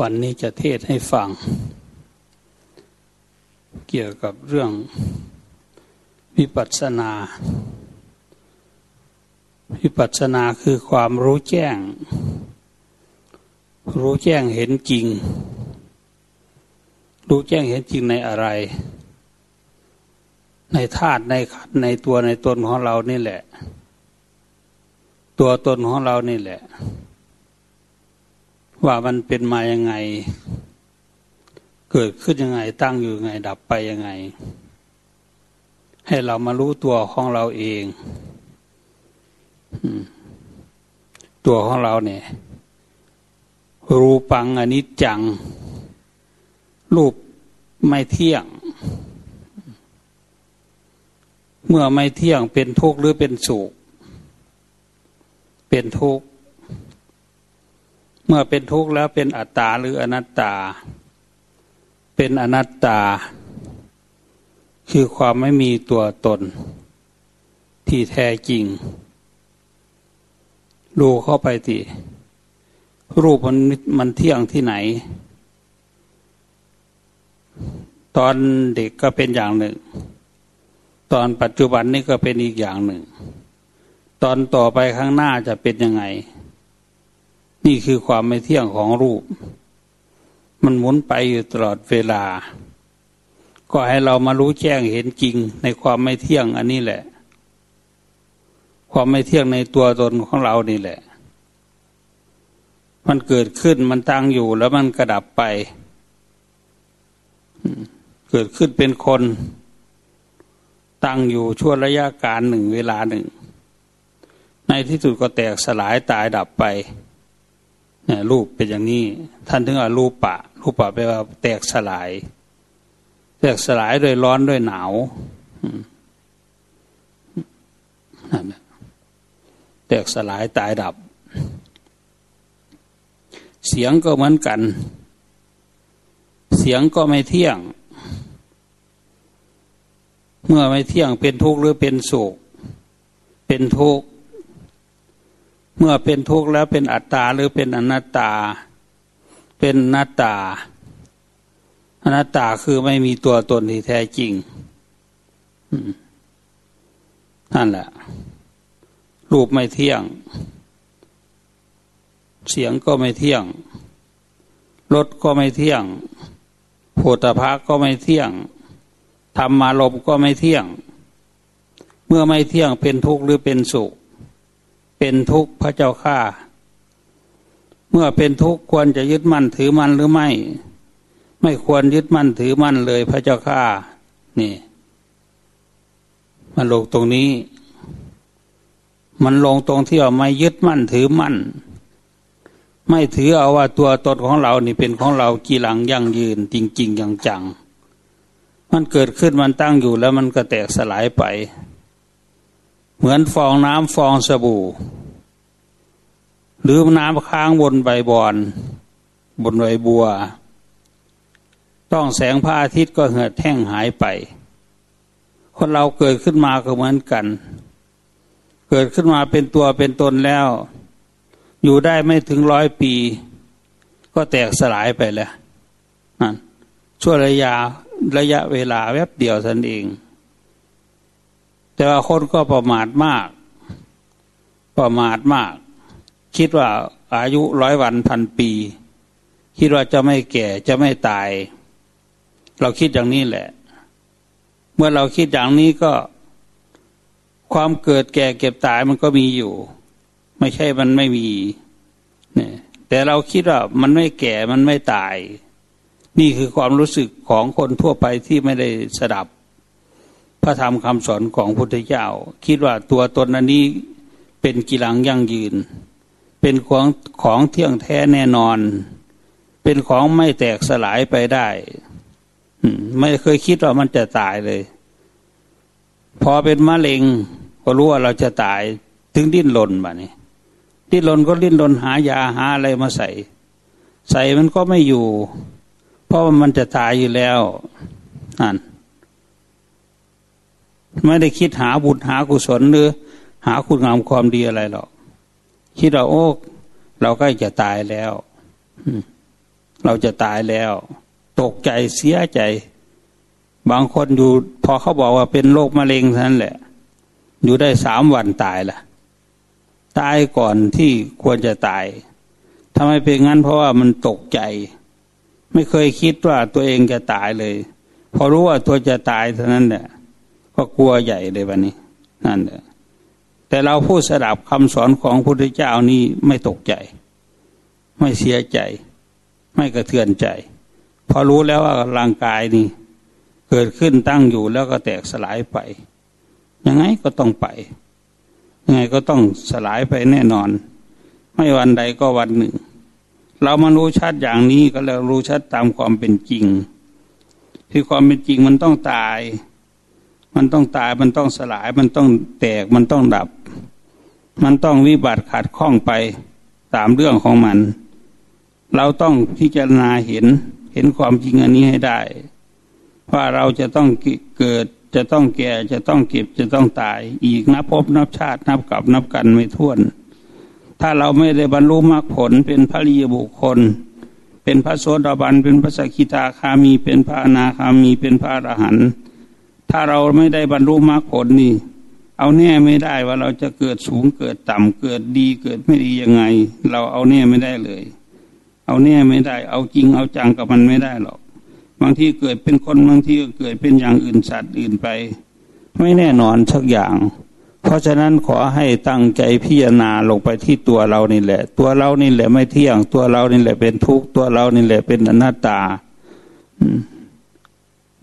วันนี้จะเทศให้ฟัง เกี่ยวกับเรื่องวิปัสสนา วิปัสสนาคือความรู้แจ้ง รู้แจ้งเห็นจริง รู้แจ้งเห็นจริงในอะไร ในธาตุในขันในตัวในตนของเรานี่แหละ ตัวตนของเรานี่แหละ ว่ามันเป็นมายังไง เกิดขึ้นยังไง ตั้งอยู่ยังไง ดับไปยังไง ให้เรามารู้ตัวของเราเองตัวของเราเนี่ย รูปังอนิจจัง รูปไม่เที่ยง เมื่อไม่เที่ยงเป็นทุกข์หรือเป็นสุข เป็นทุกข์ เมื่อเป็นทุกข์แล้วเป็นอัตตาหรืออนัตตา เป็นอนัตตา คือความไม่มีตัวตน ที่แท้จริง ดูเข้าไปทีรูปมันมันเที่ยงที่ไหน ตอนเด็กก็เป็นอย่างหนึ่ง ตอนปัจจุบันนี่ก็เป็นอีกอย่างหนึ่ง ตอนต่อไปข้างหน้าจะเป็นยังไง นี่คือความไม่เที่ยงของรูป มันหมุนไปอยู่ตลอดเวลา ก็ให้เรามารู้แจ้งเห็นจริงในความไม่เที่ยงอันนี้แหละ ความไม่เที่ยงในตัวตนของเรานี่แหละ มันเกิดขึ้นมันตั้งอยู่แล้วมันกระดับไป เกิดขึ้นเป็นคน ตั้งอยู่ชั่วระยะการหนึ่งเวลาหนึ่ง ในที่สุดก็แตกสลายตายดับไป รูปเป็นอย่างนี้ ท่านถึงว่ารูปปะ รูปปะแปลว่าแตกสลาย แตกสลายด้วยร้อนด้วยหนาวแตกสลายตายดับ เสียงก็เหมือนกัน เสียงก็ไม่เที่ยง เมื่อไม่เที่ยงเป็นทุกข์หรือเป็นสุขเป็นทุกข์ เมื่อเป็นทุกข์แล้วเป็นอัตตาหรือเป็นอนัตตา เป็นนัตตา อนัตตาคือไม่มีตัวตนที่แท้จริงนั่นแหละ รูปไม่เที่ยง เสียงก็ไม่เที่ยง รถก็ไม่เที่ยงโพธภาก็ไม่เที่ยงธรรมารมก็ไม่เที่ยง เมื่อไม่เที่ยงเป็นทุกข์หรือเป็นสุข เป็นทุกข์พระเจ้าข้าเมื่อเป็นทุกข์ควรจะยึดมั่นถือมั่นหรือไม่ ไม่ควรยึดมั่นถือมั่นเลยพระเจ้าข้านี่ มันลงตรงนี้ มันลงตรงที่ว่าไม่ยึดมั่นถือมั่น ไม่ถือเอาว่าตัวตนของเรานี่เป็นของเรากีหลังยั่งยืน จริง ๆ อย่างจัง มันเกิดขึ้นมันตั้งอยู่แล้วมันก็แตกสลายไป เหมือนฟองน้ำฟองสบู่ หรือน้ำค้างบนใบบอน บนใบบัว ต้องแสงพระอาทิตย์ก็เหือดแห้งหายไป คนเราเกิดขึ้นมาก็เหมือนกัน เกิดขึ้นมาเป็นตัวเป็นตนแล้ว อยู่ได้ไม่ถึงร้อยปี ก็แตกสลายไปแล้วนั่นช่วระยะระยะเวลาแวบเดียวท่านเอง แต่ว่าคนก็ประมาทมาก ประมาทมาก คิดว่าอายุร้อยวันพันปี คิดว่าจะไม่แก่จะไม่ตาย เราคิดอย่างนี้แหละ เมื่อเราคิดอย่างนี้ก็ ความเกิดแก่เก็บตายมันก็มีอยู่ ไม่ใช่มันไม่มีเนี่ยแต่เราคิดว่ามันไม่แก่มันไม่ตาย นี่คือความรู้สึกของคนทั่วไปที่ไม่ได้สดับ พระธรรมคำสอนของพุทธเจ้า คิดว่าตัวตนอันนี้เป็นกิลังยั่งยืน เป็นของของเที่ยงแท้แน่นอน เป็นของไม่แตกสลายไปได้ไม่เคยคิดว่ามันจะตายเลย พอเป็นมะเร็ง ก็รู้ว่าเราจะตาย ถึงดิ้นรนมานี่ดิ้นรนก็ดิ้นรนหายาหาอะไรมาใส่ ใส่มันก็ไม่อยู่ เพราะมันจะตายอยู่แล้วนั่น ไม่ได้คิดหาบุญหากุศลหรือ หาคุณงามความดีอะไรหรอก คิดว่าโอ้เราใกล้จะตายแล้วเราจะตายแล้ว ตกใจเสียใจ บางคนอยู่ พอเขาบอกว่าเป็นโรคมะเร็งท่านั้นแหละ อยู่ได้สามวันตายละตายก่อนที่ควรจะตายทำไมเป็นงั้นเพราะว่ามันตกใจ ไม่เคยคิดว่าตัวเองจะตายเลย พอรู้ว่าตัวจะตายเท่านั้นแหละ ก็กลัวใหญ่เลยวันนี้นั่นแหละแต่เราพูดสดับคำสอนของพระพุทธเจ้านี่ไม่ตกใจ ไม่เสียใจ ไม่กระเทือนใจ พอรู้แล้วว่าร่างกายนี่ เกิดขึ้นตั้งอยู่แล้วก็แตกสลายไป ยังไงก็ต้องไป ยังไงก็ต้องสลายไปแน่นอน ไม่วันใดก็วันหนึ่ง เรามารู้ชัดอย่างนี้ก็แล้วรู้ชัดตามความเป็นจริง ที่ความเป็นจริงมันต้องตาย มันต้องตายมันต้องสลาย มันต้องแตกมันต้องดับ มันต้องวิบัติขาดข้องไปตามเรื่องของมัน เราต้องพิจารณาเห็นเห็นความจริงอันนี้ให้ได้ ว่าเราจะต้องเกิดจะต้องแก่จะต้องเก็บจะต้องตาย อีกนับพบนับชาตินับกับนับกันไม่ท้วน ถ้าเราไม่ได้บรรลุมรรคผลเป็นพระริยบุคคล เป็นพระโสดาบันเป็นพระสกิทาคามีเป็นพระอนาคามีเป็นพระอรหันต์ ถ้าเราไม่ได้บรรลุมรรคผลนี่ เอาแน่ไม่ได้ว่าเราจะเกิดสูงเกิดต่ำเกิดดีเกิดไม่ดียังไง เราเอาแน่ไม่ได้เลย เอาแน่ไม่ได้ เอาจริงเอาจังกับมันไม่ได้หรอก บางที่เกิดเป็นคนบางทีก็เกิดเป็นอย่างอื่นสัตว์อื่นไป ไม่แน่นอนสักอย่าง เพราะฉะนั้นขอให้ตั้งใจพิจารณาลงไปที่ตัวเรานี่แหละ ตัวเรานี่แหละไม่เที่ยง ตัวเรานี่แหละเป็นทุกข์ตัวเรานี่แหละเป็นอนัตตา อืม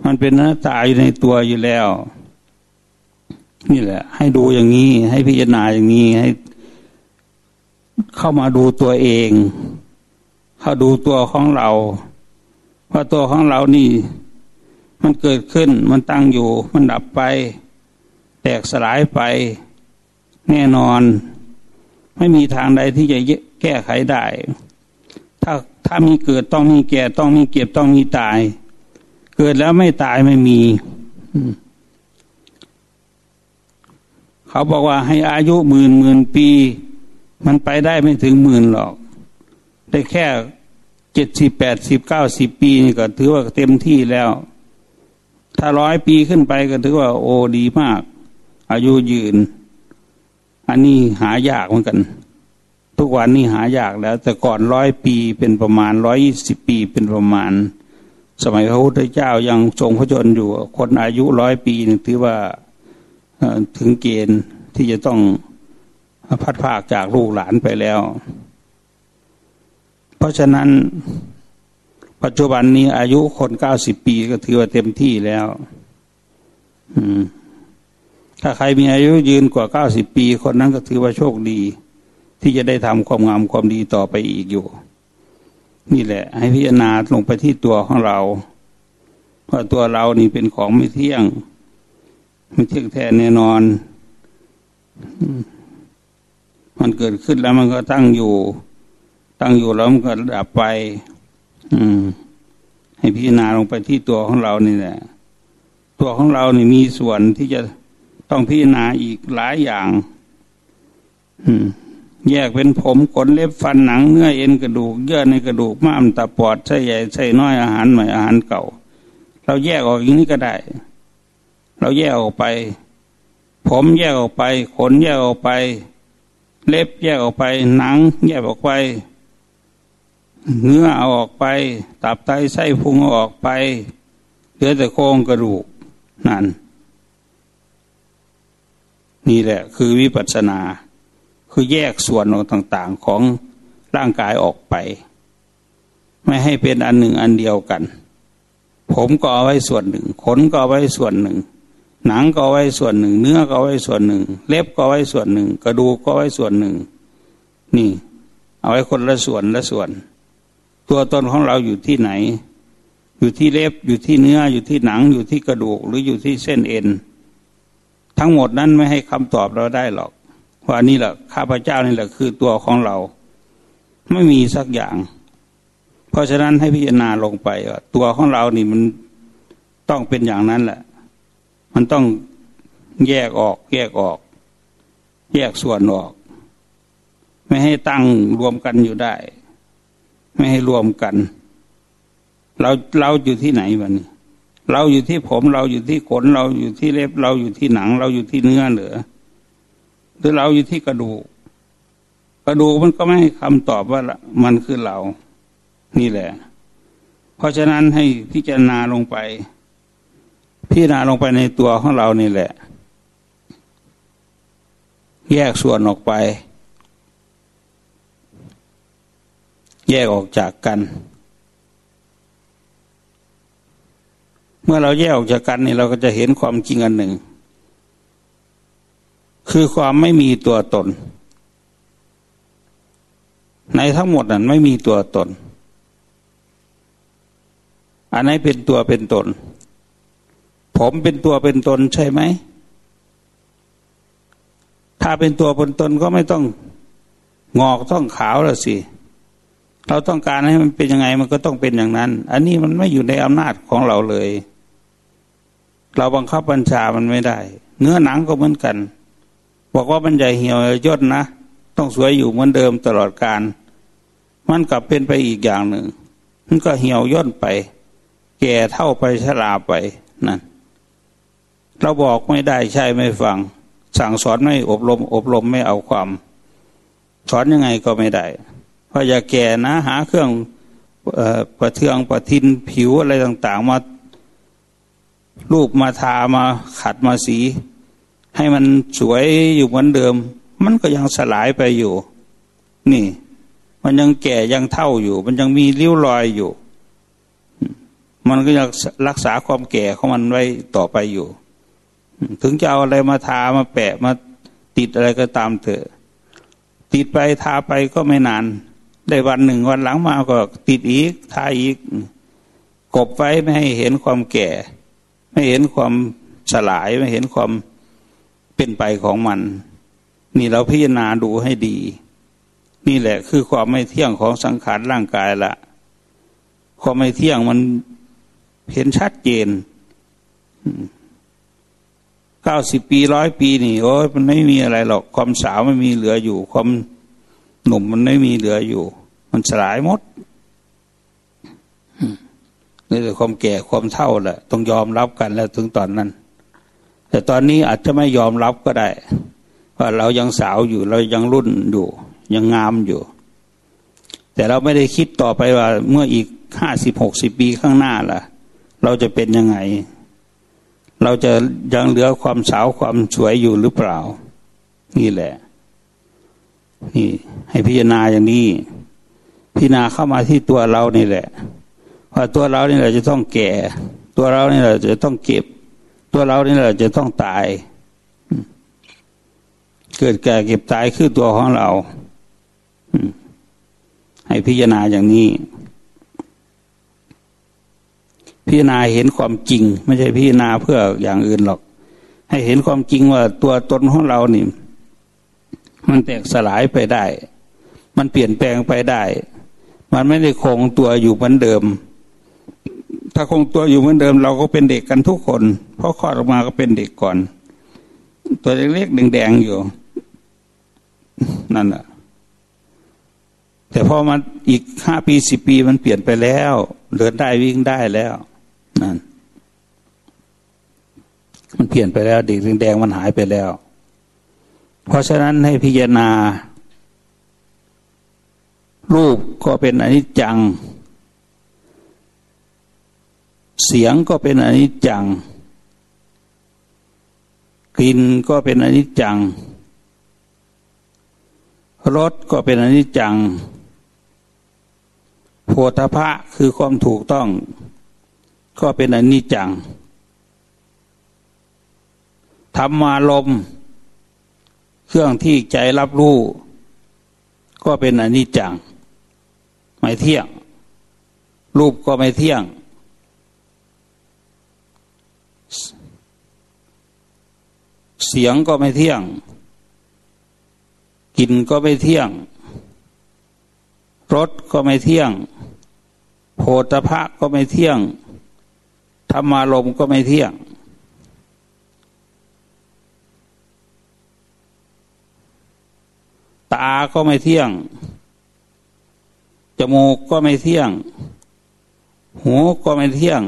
มันเป็นหน้าตาอยู่ในตัวอยู่แล้ว นี่แหละ ให้ดูอย่างนี้ ให้พิจารณาอย่างนี้ให้ เข้ามาดูตัวเอง เข้าดูตัวของเราว่าตัวของเรานี่ มันเกิดขึ้น มันตั้งอยู่ มันดับไป แตกสลายไป แน่นอน ไม่มีทางใดที่จะแก้ไขได้ ถ้าถ้ามีเกิดต้องมีแก่ต้องมีเก็บต้องมีตาย เกิดแล้วไม่ตายไม่มีเขาบอกว่าให้อายุหมื่นหมื่นปี มันไปได้ไม่ถึงหมื่นหรอก ได้แค่เจ็ดสิบแปดสิบเก้าสิบปีนี่ก็ถือว่าเต็มที่แล้ว ถ้าร้อยปีขึ้นไปก็ถือว่า โอ้ดีมาก อายุยืน อันนี้หายากเหมือนกัน ทุกวันนี้หายากแล้ว แต่ก่อนร้อยปีเป็นประมาณร้อยยี่สิบปีเป็นประมาณ สมัยพระพุทธเจ้ายังทรงพระชนอยู่ คนอายุร้อยปีนึงถือว่าถึงเกณฑ์ที่จะต้องพัดภาคจากลูกหลานไปแล้ว เพราะฉะนั้น ปัจจุบันนี้อายุคนเก้าสิบปีก็ถือว่าเต็มที่แล้วถ้าใครมีอายุยืนกว่าเก้าสิบปี คนนั้นก็ถือว่าโชคดี ที่จะได้ทำความงามความดีต่อไปอีกอยู่ นี่แหละ ให้พิจารณาลงไปที่ตัวของเราว่าะตัวเรานี่เป็นของไม่เที่ยง ไม่เที่ยงแท้แน่นอน มันเกิดขึ้นแล้วมันก็ตั้งอยู่ ตั้งอยู่แล้วมันก็ดับไป อืม ให้พิจารณาลงไปที่ตัวของเรานี่แหละ ตัวของเรานี่มีส่วนที่จะต้องพิจารณาอีกหลายอย่าง อืม แยกเป็นผมขนเล็บฟันหนังเนื้อเอ็นกระดูก เยื่อในกระดูกม้ามตาปอดไส้ใหญ่ไส้น้อยอาหารใหม่อาหารเก่า เราแยกออกอย่างนี้ก็ได้ เราแยกออกไป ผมแยกออกไป ขนแยกออกไป เล็บแยกออกไป หนัง แยกออกไป เนื้อเอาออกไป ตับไตไส้พุงเอาออกไปเหลือแต่โครงกระดูกนั่นนี่แหละคือวิปัสสนา คือแยกส่วนต่างๆของร่างกายออกไป ไม่ให้เป็นอันหนึ่งอันเดียวกัน ผมก็เอาไว้ส่วนหนึ่ง ขนก็เอาไว้ส่วนหนึ่ง หนังก็เอาไว้ส่วนหนึ่ง เนื้อก็เอาไว้ส่วนหนึ่ง เล็บก็เอาไว้ส่วนหนึ่ง กระดูกก็เอาไว้ส่วนหนึ่ง นี่ เอาไว้คนละส่วนละส่วน ตัวตนของเราอยู่ที่ไหน อยู่ที่เล็บอยู่ที่เนื้ออยู่ที่หนังอยู่ที่กระดูกหรืออยู่ที่เส้นเอ็นทั้งหมดนั้นไม่ให้คำตอบเราได้หรอก ว่านี่แหละข้าพเจ้านี่แหละคือตัวของเรา ไม่มีสักอย่าง เพราะฉะนั้นให้พิจารณาลงไปว่าตัวของเรานี่มันต้องเป็นอย่างนั้นแหละ มันต้องแยกออก แยกออก แยกส่วนออก ไม่ให้ตั้งรวมกันอยู่ได้ ไม่ให้รวมกัน เราเราอยู่ที่ไหนวะนี่เราอยู่ที่ผมเราอยู่ที่ขนเราอยู่ที่เล็บเราอยู่ที่หนัง เราอยู่ที่เนื้อเหรือ หรือเราอยู่ที่กระดูก กระดูกมันก็ไม่ให้คำตอบว่ามันคือเรา นี่แหละ เพราะฉะนั้นให้พิจารณาลงไป พิจารณาลงไปในตัวของเรานี่แหละ แยกส่วนออกไป แยกออกจากกัน เมื่อเราแยกออกจากกันนี่เราก็จะเห็นความจริงอันหนึ่ง คือความไม่มีตัวตน ในทั้งหมดนั้นไม่มีตัวตน อันไหนเป็นตัวเป็นตน ผมเป็นตัวเป็นตนใช่ไหม ถ้าเป็นตัวเป็นตนก็ไม่ต้องงอกต้องขาวแล้วสิเราต้องการให้มันเป็นยังไงมันก็ต้องเป็นอย่างนั้น อันนี้มันไม่อยู่ในอำนาจของเราเลย เราบังคับบัญชามันไม่ได้ เนื้อหนังก็เหมือนกัน บอกว่ามันใหญ่เหี่ยวย่นนะ ต้องสวยอยู่เหมือนเดิมตลอดการ มันกลับเป็นไปอีกอย่างหนึ่ง มันก็เหี่ยวย่นไป แก่เท่าไปชราไปนั่นเราบอกไม่ได้ใช่ไม่ฟัง สั่งสอนไม่อบรม อบรมไม่เอาความ สอนยังไงก็ไม่ได้เพราะอย่าแก่นะ หาเครื่องประเทืองประทินผิวอะไรต่าง ๆ มารูปมาทามาขัดมาสี ให้มันสวยอยู่เหมือนเดิม มันก็ยังสลายไปอยู่ นี่ มันยังแก่ยังเท่าอยู่ มันยังมีริ้วรอยอยู่ มันก็ยังรักษาความแก่ของมันไว้ต่อไปอยู่ ถึงจะเอาอะไรมาทามาแปะมาติดอะไรก็ตามเถอะ ติดไปทาไปก็ไม่นาน ได้วันหนึ่งวันหลังมาก็ติดอีกทาอีกกบไว้ไม่ให้เห็นความแก่ ไม่เห็นความสลายไม่เห็นความ เป็นไปของมัน นี่เราพิจารณาดูให้ดี นี่แหละคือความไม่เที่ยงของสังขารร่างกายละความไม่เที่ยงมันเห็นชัดเจนเก้าสิบปีร้อยปีนี่โอ้ยมันไม่มีอะไรหรอก ความสาวไม่มีเหลืออยู่ ความหนุ่มมันไม่มีเหลืออยู่ มันสลายหมดนี่แหละความแก่ความเท่าแหละต้องยอมรับกันแล้วถึงตอนนั้น แต่ตอนนี้อาจจะไม่ยอมรับก็ได้ว่าเรายังสาวอยู่ เรายังรุ่นอยู่ ยังงามอยู่ แต่เราไม่ได้คิดต่อไปว่า เมื่ออีกห้าสิบหกสิบปีข้างหน้าล่ะ เราจะเป็นยังไง เราจะยังเหลือความสาวความสวยอยู่หรือเปล่า นี่แหละ นี่ ให้พิจารณาอย่างนี้ พิจารณาเข้ามาที่ตัวเรานี่แหละว่าตัวเรานี่แหละจะต้องแก่ ตัวเรานี่แหละจะต้องเก็บ ตัวเรานี่แหละจะต้องตาย เกิดแก่เก็บตายคือตัวของเราให้พิจารณาอย่างนี้ พิจารณาเห็นความจริง ไม่ใช่พิจารณาเพื่ออย่างอื่นหรอก ให้เห็นความจริงว่าตัวตนของเรานี่ มันแตกสลายไปได้ มันเปลี่ยนแปลงไปได้ มันไม่ได้คงตัวอยู่เหมือนเดิม ถ้าคงตัวอยู่เหมือนเดิม เราก็เป็นเด็กกันทุกคน เพราะคลอดออกมาก็เป็นเด็กก่อน ตัวเล็กๆแดงๆอยู่ นั่นแหละแต่พอมาอีกห้าปีสิบปีมันเปลี่ยนไปแล้วเดินได้วิ่งได้แล้วนั่นมันเปลี่ยนไปแล้วเด็กแดงมันหายไปแล้ว เพราะฉะนั้นให้พิจารณา รูปก็เป็นอนิจจัง เสียงก็เป็นอนิจจัง กลิ่นก็เป็นอนิจจัง รสก็เป็นอนิจจังโพธพะคือความถูกต้อง ก็เป็นอนิจจัง ธรรมารมเครื่องที่ใจรับรู้ ก็เป็นอนิจจัง ไม่เที่ยง รูปก็ไม่เที่ยง เสียงก็ไม่เที่ยง กินก็ไม่เที่ยง รสก็ไม่เที่ยง โพธพะก็ไม่เที่ยง ธรรมารมก็ไม่เที่ยง ตาก็ไม่เที่ยง จมูกก็ไม่เที่ยง หูก็ไม่เที่ยง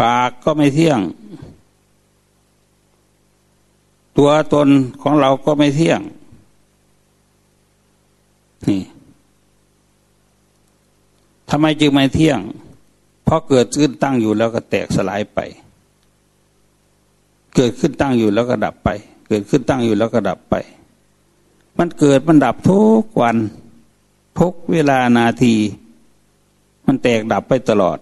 ปากก็ไม่เที่ยง ตัวตนของเราก็ไม่เที่ยง นี่ทำไมจึงไม่เที่ยง เพราะเกิดขึ้นตั้งอยู่แล้วก็แตกสลายไป เกิดขึ้นตั้งอยู่แล้วก็ดับไป เกิดขึ้นตั้งอยู่แล้วก็ดับไป มันเกิดมันดับทุกวันทุกเวลานาที มันแตกดับไปตลอด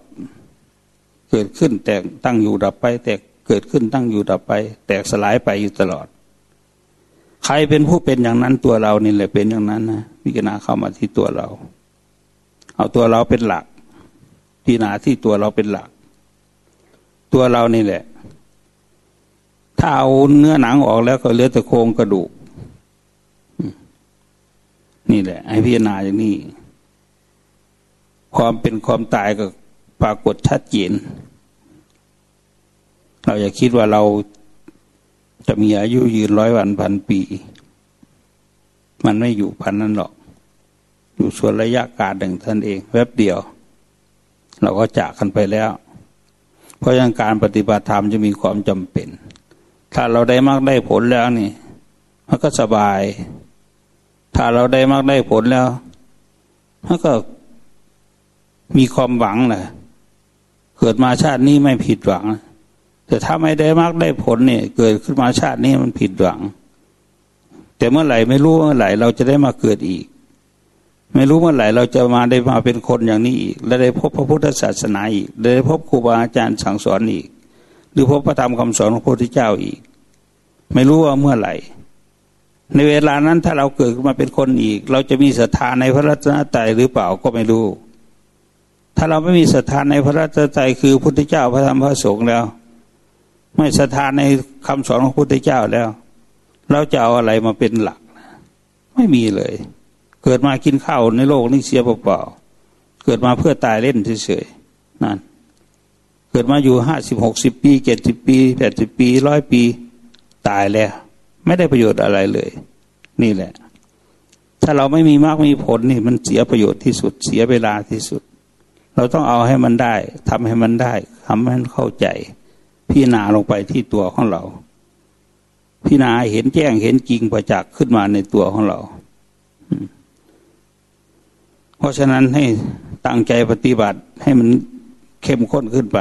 เกิดขึ้นแตกตั้งอยู่ดับไป แตก เกิดขึ้นตั้งอยู่ดับไป แตกสลายไปอยู่ตลอด ใครเป็นผู้เป็นอย่างนั้นตัวเรานี่แหละเป็นอย่างนั้นนะพิจารณาเข้ามาที่ตัวเรา เอาตัวเราเป็นหลัก พิจารณาที่ตัวเราเป็นหลัก ตัวเรานี่แหละ ถ้าเอาเนื้อหนังออกแล้วก็เหลือแต่โครงกระดูกนี่แหละ ให้พิจารณาอย่างนี้ ความเป็นความตายก็ปรากฏชัดเจน เราอย่าคิดว่าเราจะมีอายุยืนร้อยวันพันปี มันไม่อยู่พันนั้นหรอก อยู่ส่วนระยะการหนึ่งท่านเองแวบเดียว เราก็จากกันไปแล้ว เพราะยังการปฏิบัติธรรมจะมีความจำเป็น ถ้าเราได้มากได้ผลแล้วนี่มันก็สบาย ถ้าเราได้มากได้ผลแล้วมันก็มีความหวังแหละเกิดมาชาตินี้ไม่ผิดหวัง แต่ถ้าไม่ได้มากได้ผลเนี่ย เกิดขึ้นมาชาตินี้มันผิดหวัง แต่เมื่อไหร่ไม่รู้เมื่อไหร่เราจะได้มาเกิดอีก ไม่รู้เมื่อไหร่เราจะมาได้มาเป็นคนอย่างนี้อีก และได้พบพระพุทธศาสนาอีกได้พบครูบาอาจารย์สั่งสอนอีก หรือพบพระธรรมคำสอนของพระพุทธเจ้าอีก ไม่รู้ว่าเมื่อไหร่ ในเวลานั้นถ้าเราเกิดมาเป็นคนอีก เราจะมีศรัทธาในพระรัตนตรัยหรือเปล่าก็ไม่รู้ ถ้าเราไม่มีศรัทธาในพระรัตนตรัยคือพุทธเจ้าพระธรรมพระสงฆ์แล้ว ไม่ศรัทธาในคำสอนของพระพุทธเจ้าแล้ว เราจะเอาอะไรมาเป็นหลัก ไม่มีเลย เกิดมากินข้าวในโลกนี้เสียเปล่าๆเกิดมาเพื่อตายเล่นเฉยๆนั่นเกิดมาอยู่ห้าสิบหกสิบปีเจ็ดสิบปีแปดสิบปีร้อยปีตายแล้ว ไม่ได้ประโยชน์อะไรเลย นี่แหละ ถ้าเราไม่มีมากมีผลนี่ มันเสียประโยชน์ที่สุดเสียเวลาที่สุด เราต้องเอาให้มันได้ทำให้มันได้ทำให้มันเข้าใจ พิจารณาลงไปที่ตัวของเรา พิจารณาเห็นแจ้งเห็นจริงประจักษ์ขึ้นมาในตัวของเราเพราะฉะนั้นให้ตั้งใจปฏิบัติให้มันเข้มข้นขึ้นไป